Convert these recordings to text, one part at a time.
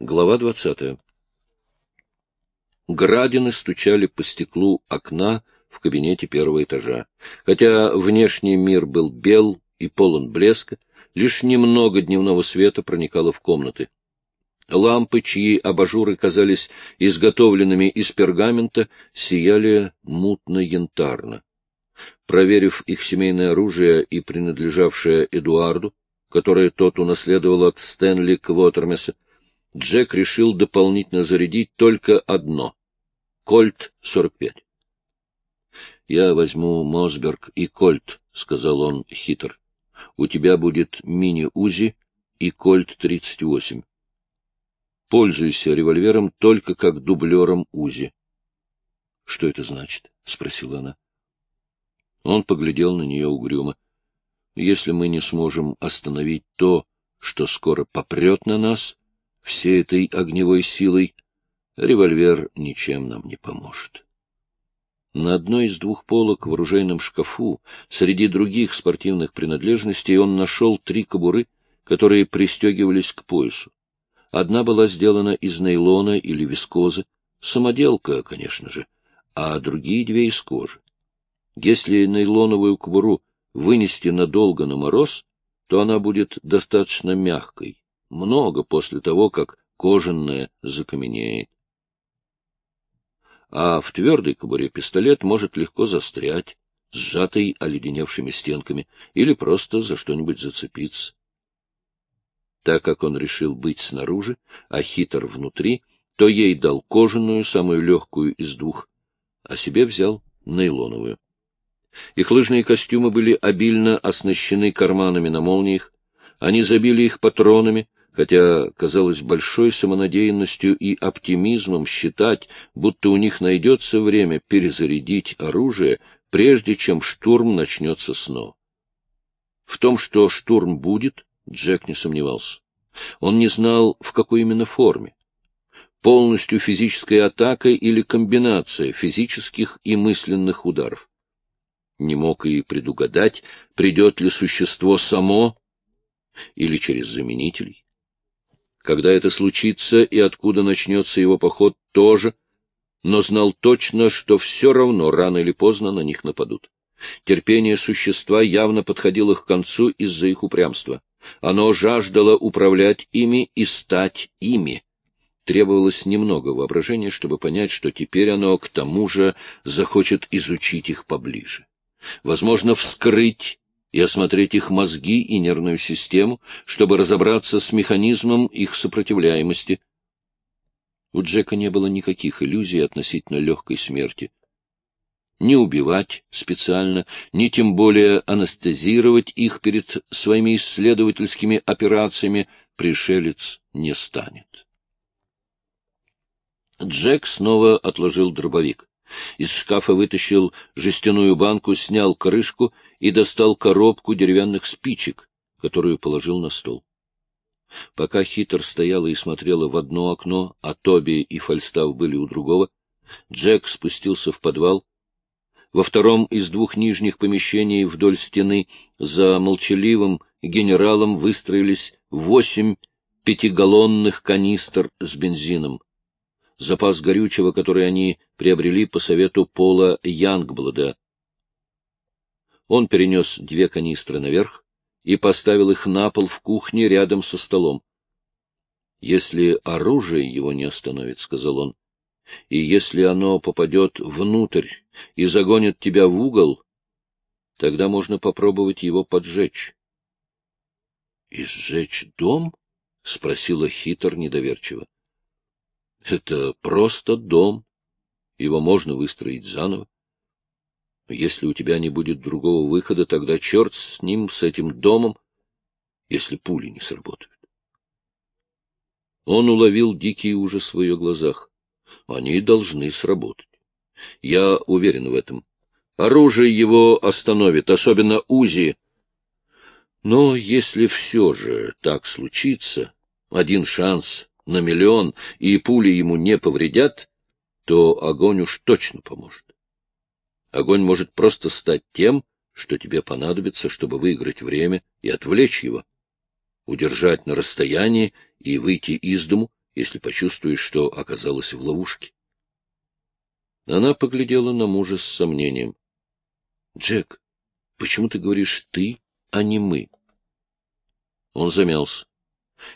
Глава двадцатая. Градины стучали по стеклу окна в кабинете первого этажа. Хотя внешний мир был бел и полон блеска, лишь немного дневного света проникало в комнаты. Лампы, чьи абажуры казались изготовленными из пергамента, сияли мутно-янтарно. Проверив их семейное оружие и принадлежавшее Эдуарду, которое тот унаследовал от Стэнли Квотермеса, Джек решил дополнительно зарядить только одно — Кольт 45. «Я возьму Мосберг и Кольт», — сказал он хитр. «У тебя будет мини-УЗИ и Кольт 38. Пользуйся револьвером только как дублером УЗИ». «Что это значит?» — спросила она. Он поглядел на нее угрюмо. «Если мы не сможем остановить то, что скоро попрет на нас, всей этой огневой силой, револьвер ничем нам не поможет». На одной из двух полок в оружейном шкафу, среди других спортивных принадлежностей, он нашел три кобуры, которые пристегивались к поясу. Одна была сделана из нейлона или вискозы, самоделка, конечно же, а другие две из кожи. Если нейлоновую кобуру вынести надолго на мороз, то она будет достаточно мягкой, много после того, как кожаная закаменеет. А в твердой кобуре пистолет может легко застрять, сжатый оледеневшими стенками, или просто за что-нибудь зацепиться. Так как он решил быть снаружи, а хитр внутри, то ей дал кожаную, самую легкую из двух, а себе взял нейлоновую. Их лыжные костюмы были обильно оснащены карманами на молниях, они забили их патронами, хотя казалось большой самонадеянностью и оптимизмом считать, будто у них найдется время перезарядить оружие, прежде чем штурм начнется снова. В том, что штурм будет, Джек не сомневался. Он не знал, в какой именно форме. Полностью физическая атака или комбинация физических и мысленных ударов не мог и предугадать, придет ли существо само или через заменителей. Когда это случится и откуда начнется его поход, тоже, но знал точно, что все равно рано или поздно на них нападут. Терпение существа явно подходило к концу из-за их упрямства. Оно жаждало управлять ими и стать ими. Требовалось немного воображения, чтобы понять, что теперь оно, к тому же, захочет изучить их поближе возможно, вскрыть и осмотреть их мозги и нервную систему, чтобы разобраться с механизмом их сопротивляемости. У Джека не было никаких иллюзий относительно легкой смерти. Не убивать специально, ни тем более анестезировать их перед своими исследовательскими операциями пришелец не станет. Джек снова отложил дробовик. Из шкафа вытащил жестяную банку, снял крышку и достал коробку деревянных спичек, которую положил на стол. Пока Хитр стояла и смотрела в одно окно, а Тоби и Фальстав были у другого, Джек спустился в подвал. Во втором из двух нижних помещений вдоль стены за молчаливым генералом выстроились восемь пятигаллонных канистр с бензином запас горючего, который они приобрели по совету Пола Янгблада. Он перенес две канистры наверх и поставил их на пол в кухне рядом со столом. — Если оружие его не остановит, — сказал он, — и если оно попадет внутрь и загонит тебя в угол, тогда можно попробовать его поджечь. — И сжечь дом? — спросила хитр недоверчиво. Это просто дом. Его можно выстроить заново. Если у тебя не будет другого выхода, тогда черт с ним, с этим домом, если пули не сработают. Он уловил дикий ужас в ее глазах. Они должны сработать. Я уверен в этом. Оружие его остановит, особенно УЗИ. Но если все же так случится, один шанс на миллион, и пули ему не повредят, то огонь уж точно поможет. Огонь может просто стать тем, что тебе понадобится, чтобы выиграть время и отвлечь его, удержать на расстоянии и выйти из дому, если почувствуешь, что оказалась в ловушке. Она поглядела на мужа с сомнением. — Джек, почему ты говоришь «ты», а не «мы»? Он замялся.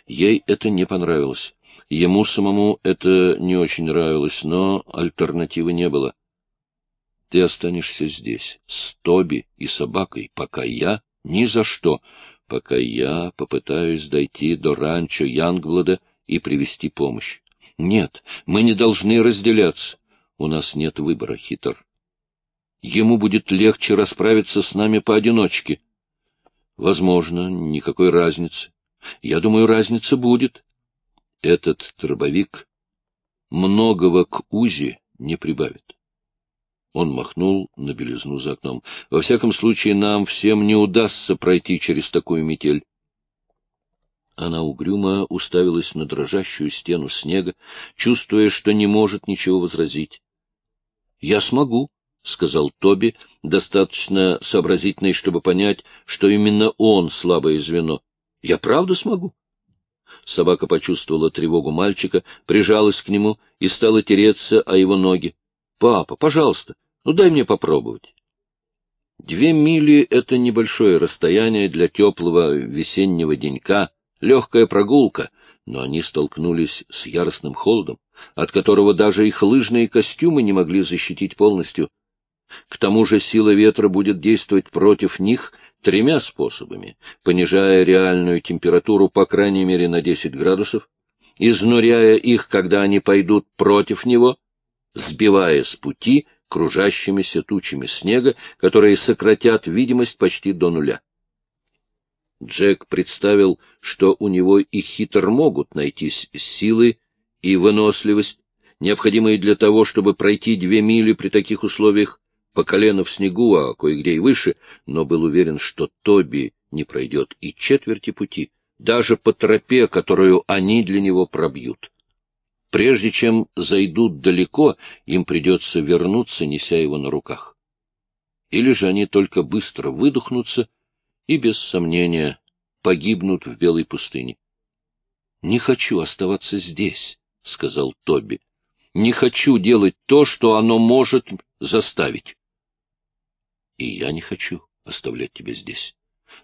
Ей это не понравилось. Ему самому это не очень нравилось, но альтернативы не было. Ты останешься здесь, с Тоби и собакой, пока я ни за что, пока я попытаюсь дойти до ранчо Янгблада и привести помощь. Нет, мы не должны разделяться. У нас нет выбора, хитр. Ему будет легче расправиться с нами поодиночке. Возможно, никакой разницы. Я думаю, разница будет. Этот дробовик многого к УЗИ не прибавит. Он махнул на белизну за окном. Во всяком случае, нам всем не удастся пройти через такую метель. Она угрюмо уставилась на дрожащую стену снега, чувствуя, что не может ничего возразить. Я смогу, — сказал Тоби, достаточно сообразительный, чтобы понять, что именно он слабое звено. — Я правда смогу. Собака почувствовала тревогу мальчика, прижалась к нему и стала тереться о его ноги. — Папа, пожалуйста, ну дай мне попробовать. Две мили — это небольшое расстояние для теплого весеннего денька, легкая прогулка, но они столкнулись с яростным холодом от которого даже их лыжные костюмы не могли защитить полностью. К тому же сила ветра будет действовать против них тремя способами, понижая реальную температуру по крайней мере на 10 градусов, изнуряя их, когда они пойдут против него, сбивая с пути кружащимися тучами снега, которые сократят видимость почти до нуля. Джек представил, что у него и хитр могут найтись силы и выносливость, необходимые для того, чтобы пройти две мили при таких условиях по колено в снегу, а кое-где и выше, но был уверен, что Тоби не пройдет и четверти пути, даже по тропе, которую они для него пробьют. Прежде чем зайдут далеко, им придется вернуться, неся его на руках. Или же они только быстро выдохнутся и, без сомнения, погибнут в белой пустыне. Не хочу оставаться здесь, — сказал Тоби. — Не хочу делать то, что оно может заставить. — И я не хочу оставлять тебя здесь.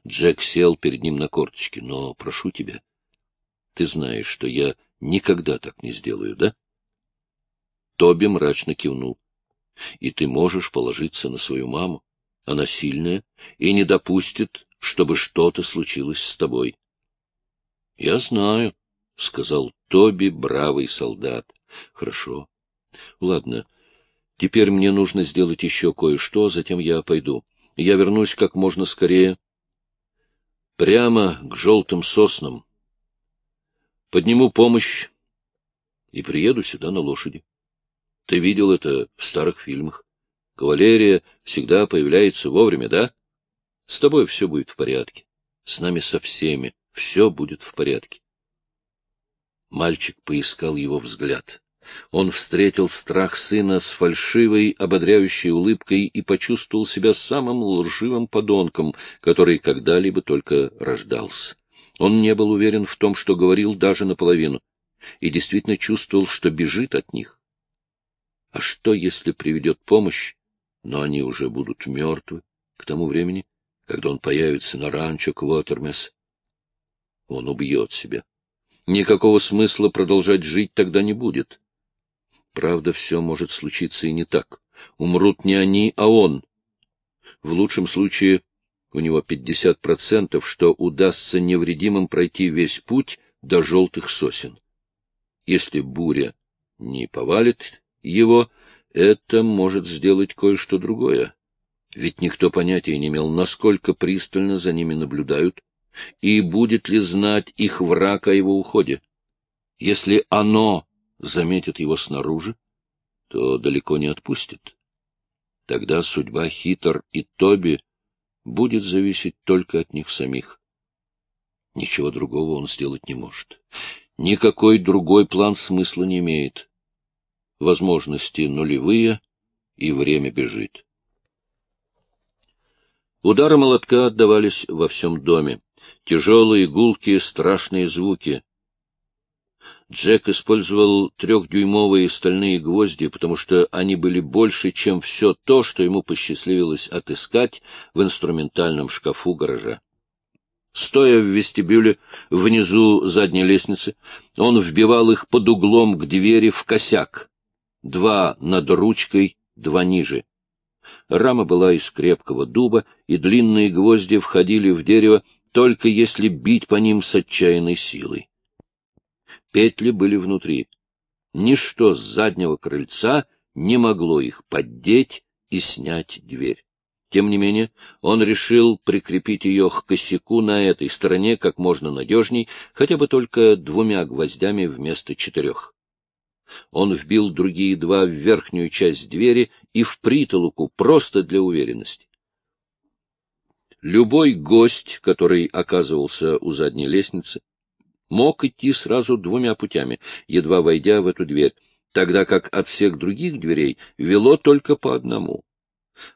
Джек сел перед ним на корточки. — Но прошу тебя. Ты знаешь, что я никогда так не сделаю, да? Тоби мрачно кивнул. — И ты можешь положиться на свою маму. Она сильная и не допустит, чтобы что-то случилось с тобой. — Я знаю, — сказал Тоби, бравый солдат. — Хорошо. Ладно. Теперь мне нужно сделать еще кое-что, затем я пойду. Я вернусь как можно скорее. Прямо к желтым соснам. Подниму помощь и приеду сюда на лошади. Ты видел это в старых фильмах. Кавалерия всегда появляется вовремя, да? С тобой все будет в порядке. С нами со всеми все будет в порядке. Мальчик поискал его взгляд. Он встретил страх сына с фальшивой, ободряющей улыбкой и почувствовал себя самым лживым подонком, который когда-либо только рождался. Он не был уверен в том, что говорил даже наполовину, и действительно чувствовал, что бежит от них. А что, если приведет помощь, но они уже будут мертвы к тому времени, когда он появится на ранчо Квотермес? Он убьет себя. Никакого смысла продолжать жить тогда не будет. Правда, все может случиться и не так. Умрут не они, а он. В лучшем случае у него пятьдесят процентов, что удастся невредимым пройти весь путь до желтых сосен. Если буря не повалит его, это может сделать кое-что другое. Ведь никто понятия не имел, насколько пристально за ними наблюдают, и будет ли знать их враг о его уходе. Если оно заметит его снаружи, то далеко не отпустит. Тогда судьба Хитер и Тоби будет зависеть только от них самих. Ничего другого он сделать не может. Никакой другой план смысла не имеет. Возможности нулевые, и время бежит. Удары молотка отдавались во всем доме тяжелые, гулкие, страшные звуки. Джек использовал трехдюймовые стальные гвозди, потому что они были больше, чем все то, что ему посчастливилось отыскать в инструментальном шкафу гаража. Стоя в вестибюле внизу задней лестницы, он вбивал их под углом к двери в косяк. Два над ручкой, два ниже. Рама была из крепкого дуба, и длинные гвозди входили в дерево, только если бить по ним с отчаянной силой. Петли были внутри. Ничто с заднего крыльца не могло их поддеть и снять дверь. Тем не менее, он решил прикрепить ее к косяку на этой стороне как можно надежней, хотя бы только двумя гвоздями вместо четырех. Он вбил другие два в верхнюю часть двери и в притолоку, просто для уверенности. Любой гость, который оказывался у задней лестницы, мог идти сразу двумя путями, едва войдя в эту дверь, тогда как от всех других дверей вело только по одному.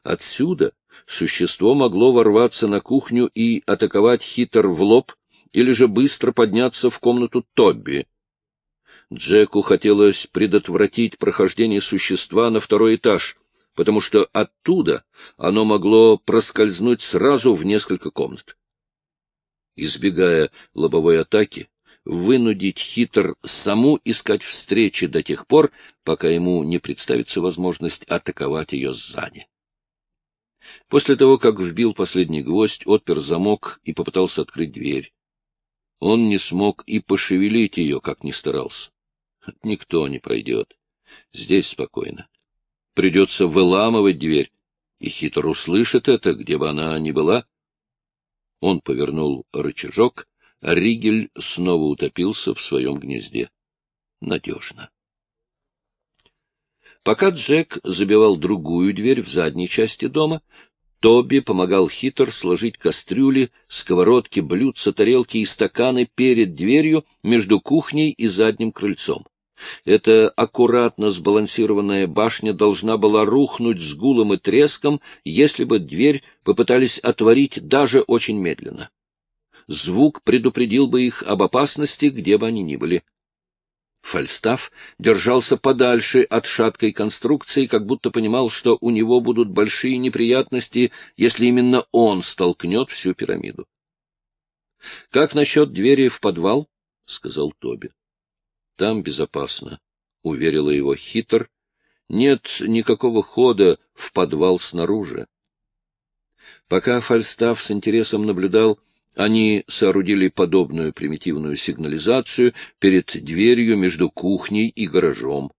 Отсюда существо могло ворваться на кухню и атаковать хитр в лоб, или же быстро подняться в комнату Тобби. Джеку хотелось предотвратить прохождение существа на второй этаж, потому что оттуда оно могло проскользнуть сразу в несколько комнат. Избегая лобовой атаки, вынудить хитр саму искать встречи до тех пор, пока ему не представится возможность атаковать ее сзади. После того, как вбил последний гвоздь, отпер замок и попытался открыть дверь. Он не смог и пошевелить ее, как ни старался. Никто не пройдет. Здесь спокойно. Придется выламывать дверь, и хитр услышит это, где бы она ни была. Он повернул рычажок, Ригель снова утопился в своем гнезде. Надежно. Пока Джек забивал другую дверь в задней части дома, Тоби помогал хитр сложить кастрюли, сковородки, блюдца, тарелки и стаканы перед дверью между кухней и задним крыльцом. Эта аккуратно сбалансированная башня должна была рухнуть с гулом и треском, если бы дверь попытались отворить даже очень медленно. Звук предупредил бы их об опасности, где бы они ни были. Фальстаф держался подальше от шаткой конструкции, как будто понимал, что у него будут большие неприятности, если именно он столкнет всю пирамиду. — Как насчет двери в подвал? — сказал Тоби. — Там безопасно, — уверила его хитр. — Нет никакого хода в подвал снаружи. Пока Фальстаф с интересом наблюдал, — они соорудили подобную примитивную сигнализацию перед дверью между кухней и гаражом.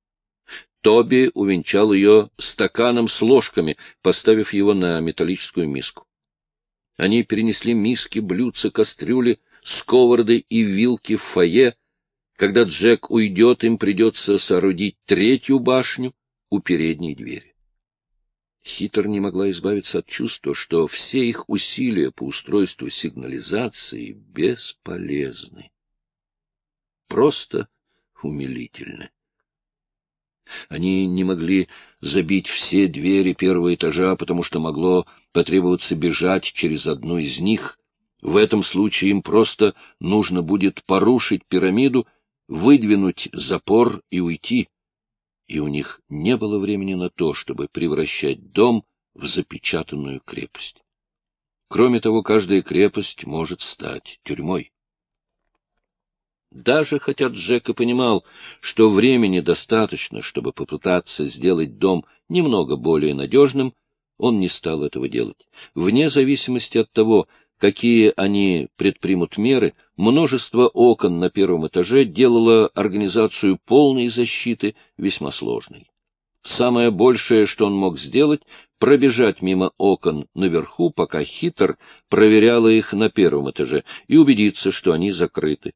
Тоби увенчал ее стаканом с ложками, поставив его на металлическую миску. Они перенесли миски, блюдца, кастрюли, сковороды и вилки в фойе. Когда Джек уйдет, им придется соорудить третью башню у передней двери. Хитр не могла избавиться от чувства, что все их усилия по устройству сигнализации бесполезны. Просто умилительны. Они не могли забить все двери первого этажа, потому что могло потребоваться бежать через одну из них. В этом случае им просто нужно будет порушить пирамиду, выдвинуть запор и уйти и у них не было времени на то, чтобы превращать дом в запечатанную крепость. Кроме того, каждая крепость может стать тюрьмой. Даже хотя Джек и понимал, что времени достаточно, чтобы попытаться сделать дом немного более надежным, он не стал этого делать. Вне зависимости от того, какие они предпримут меры, множество окон на первом этаже делало организацию полной защиты весьма сложной. Самое большее, что он мог сделать, пробежать мимо окон наверху, пока хитр проверяла их на первом этаже, и убедиться, что они закрыты.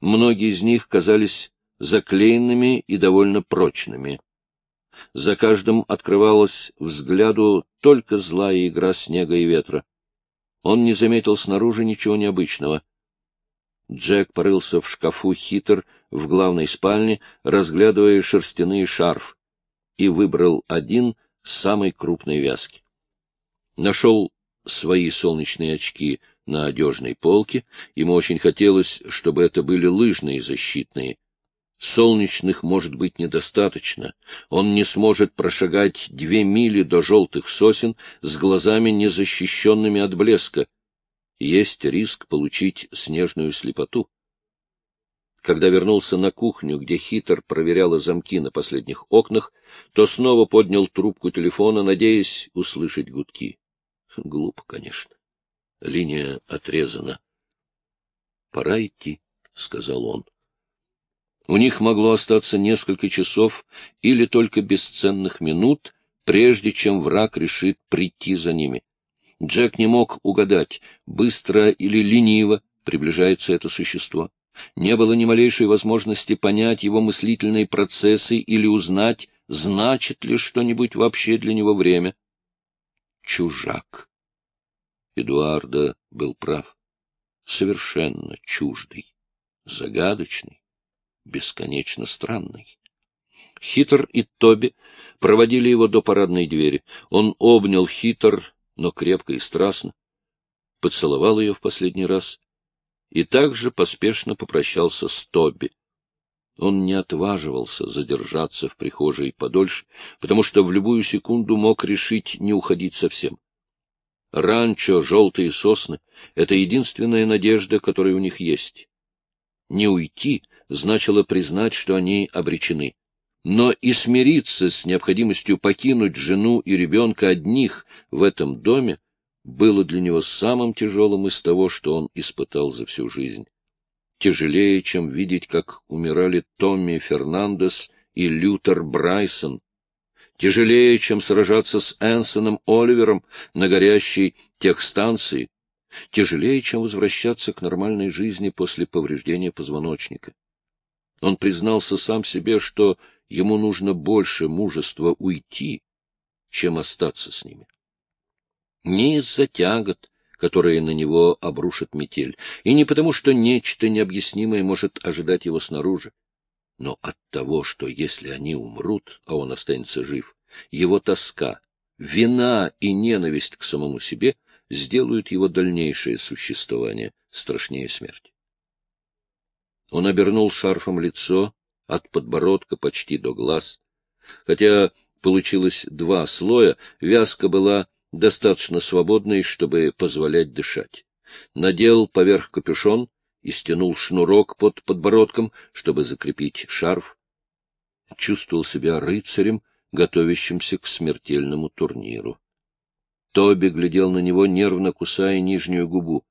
Многие из них казались заклеенными и довольно прочными. За каждым открывалась взгляду только злая игра снега и ветра. Он не заметил снаружи ничего необычного. Джек порылся в шкафу хитр в главной спальне, разглядывая шерстяные шарф, и выбрал один самой крупной вязки. Нашел свои солнечные очки на одежной полке. Ему очень хотелось, чтобы это были лыжные защитные. Солнечных может быть недостаточно. Он не сможет прошагать две мили до желтых сосен с глазами, незащищенными от блеска. Есть риск получить снежную слепоту. Когда вернулся на кухню, где хитр проверяла замки на последних окнах, то снова поднял трубку телефона, надеясь услышать гудки. Глупо, конечно. Линия отрезана. — Пора идти, — сказал он. У них могло остаться несколько часов или только бесценных минут, прежде чем враг решит прийти за ними. Джек не мог угадать, быстро или лениво приближается это существо. Не было ни малейшей возможности понять его мыслительные процессы или узнать, значит ли что-нибудь вообще для него время. Чужак. Эдуарда был прав. Совершенно чуждый, загадочный, бесконечно странный. Хитр и Тоби проводили его до парадной двери. Он обнял Хитр, но крепко и страстно, поцеловал ее в последний раз и также поспешно попрощался с Тоби. Он не отваживался задержаться в прихожей подольше, потому что в любую секунду мог решить не уходить совсем. Ранчо, желтые сосны — это единственная надежда, которая у них есть. Не уйти значило признать, что они обречены. Но и смириться с необходимостью покинуть жену и ребенка одних в этом доме было для него самым тяжелым из того, что он испытал за всю жизнь. Тяжелее, чем видеть, как умирали Томми Фернандес и Лютер Брайсон. Тяжелее, чем сражаться с Энсоном Оливером на горящей техстанции. Тяжелее, чем возвращаться к нормальной жизни после повреждения позвоночника. Он признался сам себе, что ему нужно больше мужества уйти, чем остаться с ними не из-за тягот, которые на него обрушит метель, и не потому, что нечто необъяснимое может ожидать его снаружи, но от того, что если они умрут, а он останется жив, его тоска, вина и ненависть к самому себе сделают его дальнейшее существование страшнее смерти. Он обернул шарфом лицо от подбородка почти до глаз. Хотя получилось два слоя, вязка была достаточно свободный, чтобы позволять дышать. Надел поверх капюшон и стянул шнурок под подбородком, чтобы закрепить шарф. Чувствовал себя рыцарем, готовящимся к смертельному турниру. Тоби глядел на него, нервно кусая нижнюю губу.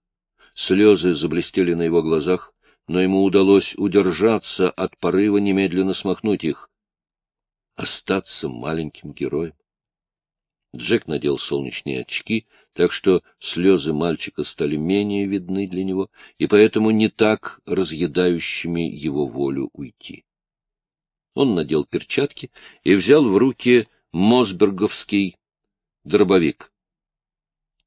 Слезы заблестели на его глазах, но ему удалось удержаться от порыва немедленно смахнуть их. Остаться маленьким героем. Джек надел солнечные очки, так что слезы мальчика стали менее видны для него, и поэтому не так разъедающими его волю уйти. Он надел перчатки и взял в руки Мосберговский дробовик.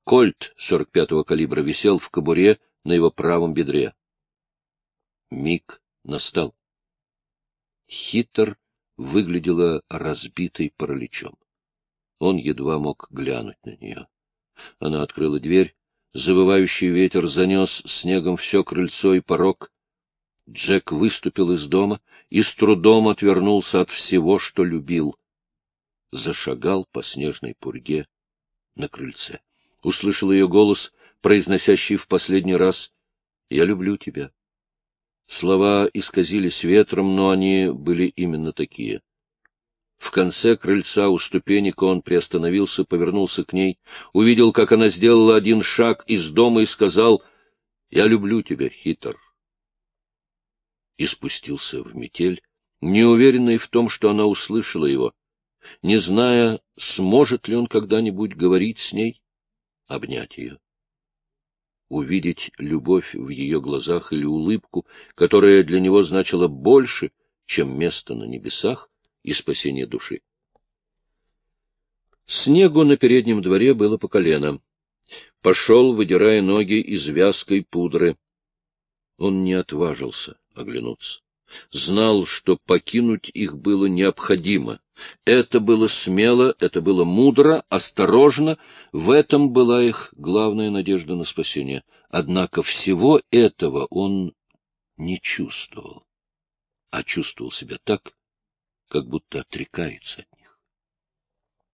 Кольт 45-го калибра висел в кобуре на его правом бедре. Миг настал. Хитр выглядела разбитой параличом. Он едва мог глянуть на нее. Она открыла дверь. Завывающий ветер занес снегом все крыльцо и порог. Джек выступил из дома и с трудом отвернулся от всего, что любил. Зашагал по снежной пурге на крыльце. Услышал ее голос, произносящий в последний раз «Я люблю тебя». Слова исказились ветром, но они были именно такие — в конце крыльца у ступенек он приостановился, повернулся к ней, увидел, как она сделала один шаг из дома и сказал «Я люблю тебя, хитр». И спустился в метель, неуверенный в том, что она услышала его, не зная, сможет ли он когда-нибудь говорить с ней, обнять ее увидеть любовь в ее глазах или улыбку, которая для него значила больше, чем место на небесах, и спасение души. Снегу на переднем дворе было по колено. Пошел, выдирая ноги из вязкой пудры. Он не отважился оглянуться. Знал, что покинуть их было необходимо. Это было смело, это было мудро, осторожно. В этом была их главная надежда на спасение. Однако всего этого он не чувствовал. а чувствовал себя так, как будто отрекается от